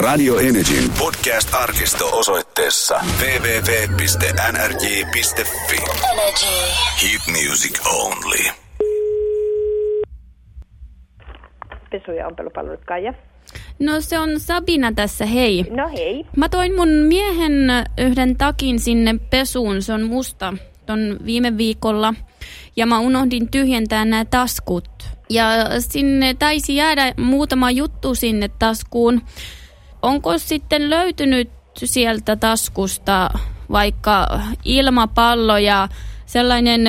Radio Energyn podcast-arkisto osoitteessa www.nrj.fi. Energy. Hit music only. pesu- ja ompelupalvelut Kaija. No se on Sabina tässä, hei. No hei. Mä toin mun miehen yhden takin sinne pesuun, se on musta ton viime viikolla. Ja mä unohdin tyhjentää nämä taskut. Ja sinne taisi jäädä muutama juttu sinne taskuun. Onko sitten löytynyt sieltä taskusta vaikka ilmapallo ja sellainen,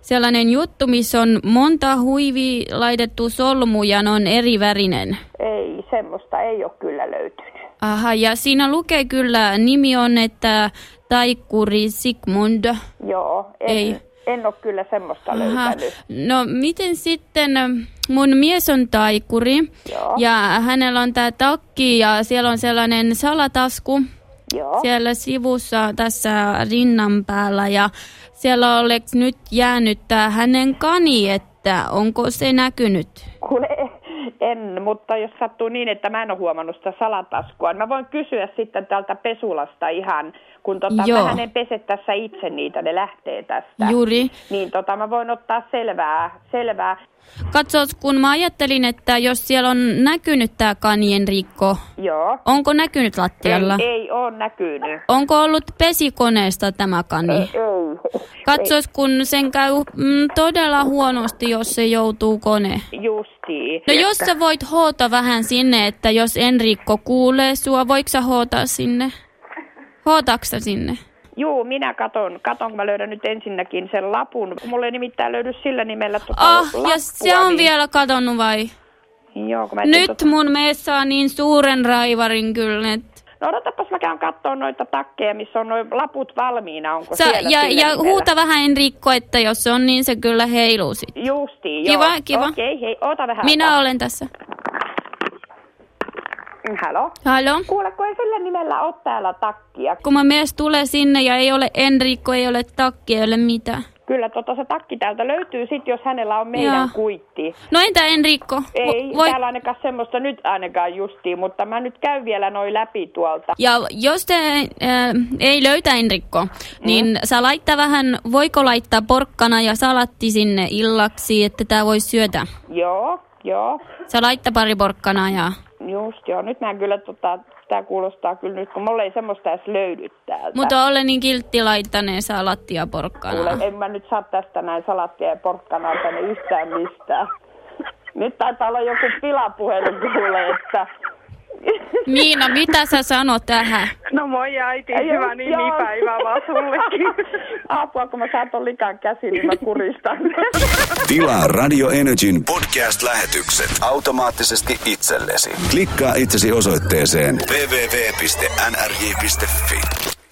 sellainen juttu, missä on monta huivi laitettu solmu ja ne on eri värinen? Ei, semmoista ei ole kyllä löytynyt. Aha, ja siinä lukee kyllä, nimi on, että Taikkuri Sigmund. Joo, en, Ei. en ole kyllä semmoista Aha. löytänyt. No miten sitten, mun mies on taikuri Joo. ja hänellä on tää takki ja siellä on sellainen salatasku Joo. siellä sivussa tässä rinnan päällä ja siellä oleks nyt jäänyt tää hänen kani, että onko se näkynyt? En, mutta jos sattuu niin, että mä en ole huomannut sitä salataskua, niin mä voin kysyä sitten tältä pesulasta ihan, kun tota, Joo. mähän en pese tässä itse niitä, ne lähtee tästä. Juuri. Niin tota, mä voin ottaa selvää, selvää. Katsos, kun mä ajattelin, että jos siellä on näkynyt tää kanien rikko, Joo. onko näkynyt lattialla? Ei, ei ole näkynyt. Onko ollut pesikoneesta tämä kani? Ei. Katsos, kun sen käy mm, todella huonosti, jos se joutuu kone. Justiin. No jos sä voit hoota vähän sinne, että jos Enriikko kuulee sua, voiko sä hoota sinne? Hootaaks sä sinne? Juu, minä katon, katon, kun mä löydän nyt ensinnäkin sen lapun. Mulle ei nimittäin löydy sillä nimellä tuota Ah, lappua. ja se on niin, vielä kadonnut vai? Joo, kun mä Nyt Tota... mun mies saa niin suuren raivarin kyllä, että... No odotapas, mä käyn katsoa noita takkeja, missä on noin laput valmiina. Onko Sä, siellä ja, ja huuta vähän Enriikko, että jos se on, niin se kyllä heiluu sit. Justiin, joo. Kiva, kiva. Okei, hei, oota vähän. Minä olen tässä. Halo? Halo? Kuule, kun ei sillä nimellä ole täällä takkia. Kun mä mies tulee sinne ja ei ole Enriikko, ei ole takki, ei ole mitään. Kyllä tota se takki täältä löytyy sit, jos hänellä on meidän Joo. kuitti. No entä Enriikko? Ei, Voi- täällä ainakaan semmoista nyt ainakaan justiin, mutta mä nyt käyn vielä noin läpi tuolta. Ja jos te äh, ei löytä Enrikko, niin sä laittaa vähän, voiko laittaa porkkana ja salatti sinne illaksi, että tää voisi syötä. Joo, joo. Sä laittaa pari porkkanaa ja... Just joo, nyt mä kyllä tota, tää kuulostaa kyllä nyt, kun mulla ei semmoista edes löydy täältä. Mutta ole niin kiltti laittaneen salatti ja Kuule, en mä nyt saa tästä näin salattia ja porkkanaa tänne yhtään mistään. Nyt taitaa olla joku pilapuhelu kuule, että... Miina, mitä sä sanot tähän? No moi äiti, Ei hyvä oo- nimipäivää vaan sullekin. Apua, kun mä saan ton likan käsiin, niin mä kuristan. Tilaa Radio Energyn podcast-lähetykset automaattisesti itsellesi. Klikkaa itsesi osoitteeseen www.nrj.fi.